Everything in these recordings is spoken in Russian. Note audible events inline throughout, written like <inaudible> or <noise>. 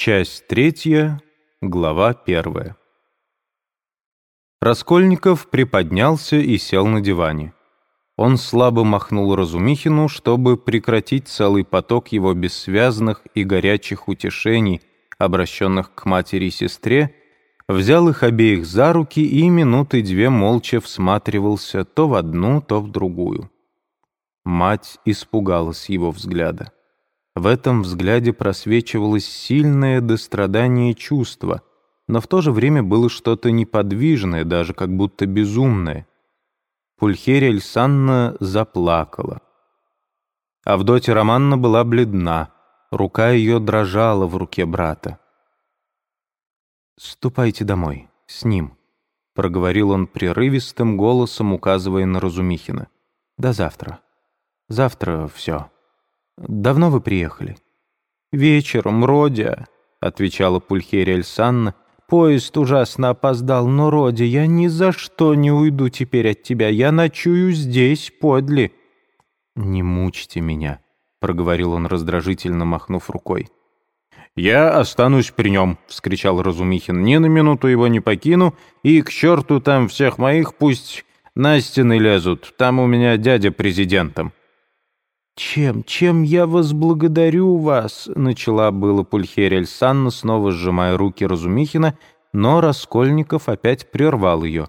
Часть третья, глава первая. Раскольников приподнялся и сел на диване. Он слабо махнул Разумихину, чтобы прекратить целый поток его бессвязных и горячих утешений, обращенных к матери и сестре, взял их обеих за руки и минуты две молча всматривался то в одну, то в другую. Мать испугалась его взгляда. В этом взгляде просвечивалось сильное дострадание чувства, но в то же время было что-то неподвижное, даже как будто безумное. Пульхерия Альсанна заплакала. Авдотья Романна была бледна, рука ее дрожала в руке брата. «Ступайте домой, с ним», — проговорил он прерывистым голосом, указывая на Разумихина. «До завтра. Завтра все. Давно вы приехали?» «Вечером, Родя», — отвечала Пульхерия Альсанна, — Поезд ужасно опоздал, но, Роди, я ни за что не уйду теперь от тебя. Я ночую здесь, подле». «Не мучьте меня», — проговорил он раздражительно, махнув рукой. «Я останусь при нем», — вскричал Разумихин. «Ни на минуту его не покину, и к черту там всех моих пусть на стены лезут. Там у меня дядя президентом». «Чем, чем я возблагодарю вас?» — начала было Пульхерия Альсанна, снова сжимая руки Разумихина, но Раскольников опять прервал ее.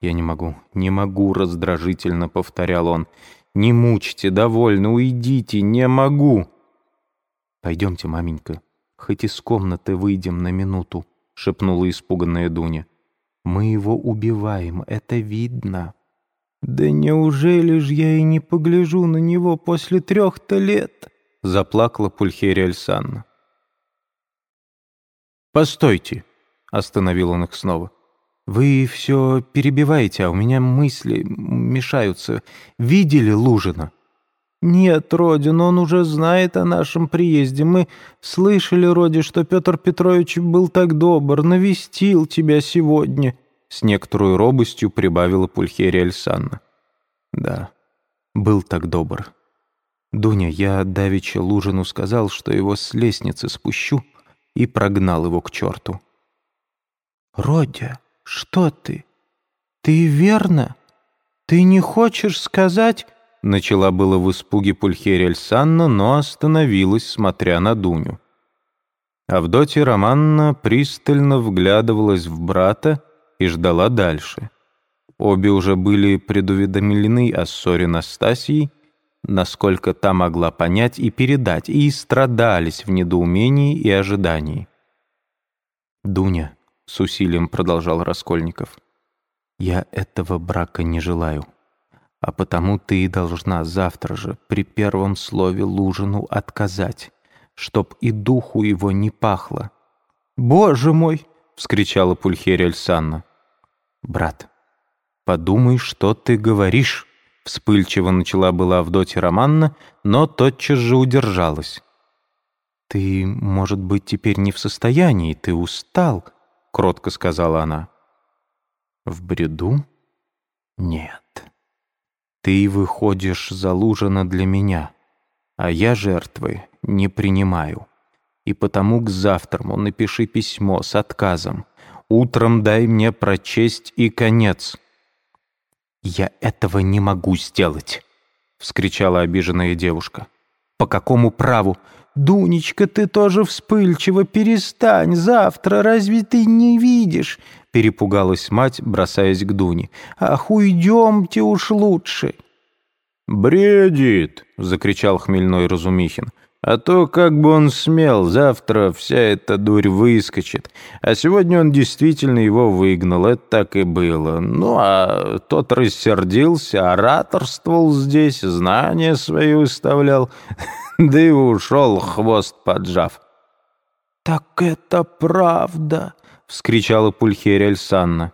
«Я не могу, не могу», — раздражительно повторял он. «Не мучьте, довольно, уйдите, не могу». «Пойдемте, маменька, хоть из комнаты выйдем на минуту», — шепнула испуганная Дуня. «Мы его убиваем, это видно». «Да неужели ж я и не погляжу на него после трех-то лет?» — заплакала Пульхерия Альсанна. «Постойте!» — остановил он их снова. «Вы все перебиваете, а у меня мысли мешаются. Видели Лужина?» «Нет, Родин, он уже знает о нашем приезде. Мы слышали, Роди, что Петр Петрович был так добр, навестил тебя сегодня». С некоторой робостью прибавила Пульхерия Альсанна. «Да, был так добр. Дуня, я давеча Лужину сказал, что его с лестницы спущу, и прогнал его к черту». «Родя, что ты? Ты верно? Ты не хочешь сказать...» Начала было в испуге Пульхерия Альсанна, но остановилась, смотря на Дуню. Авдотья Романна пристально вглядывалась в брата, и ждала дальше. Обе уже были предуведомлены о ссоре Настасьей, насколько та могла понять и передать, и страдались в недоумении и ожидании. «Дуня», — с усилием продолжал Раскольников, — «я этого брака не желаю, а потому ты и должна завтра же при первом слове Лужину отказать, чтоб и духу его не пахло». «Боже мой!» — вскричала Пульхерия Альсанна. «Брат, подумай, что ты говоришь», — вспыльчиво начала была Авдотья Романна, но тотчас же удержалась. «Ты, может быть, теперь не в состоянии, ты устал», — кротко сказала она. «В бреду? Нет. Ты выходишь залужена для меня, а я жертвы не принимаю. И потому к завтраму напиши письмо с отказом, Утром дай мне прочесть и конец». «Я этого не могу сделать», — вскричала обиженная девушка. «По какому праву?» «Дунечка, ты тоже вспыльчива, перестань, завтра разве ты не видишь?» Перепугалась мать, бросаясь к Дуне. «Ах, уйдемте уж лучше!» «Бредит!» — закричал хмельной Разумихин. А то, как бы он смел, завтра вся эта дурь выскочит. А сегодня он действительно его выгнал, это так и было. Ну, а тот рассердился, ораторствовал здесь, знания свои выставлял, <laughs> да и ушел, хвост поджав. «Так это правда!» — вскричала Пульхерия Альсанна.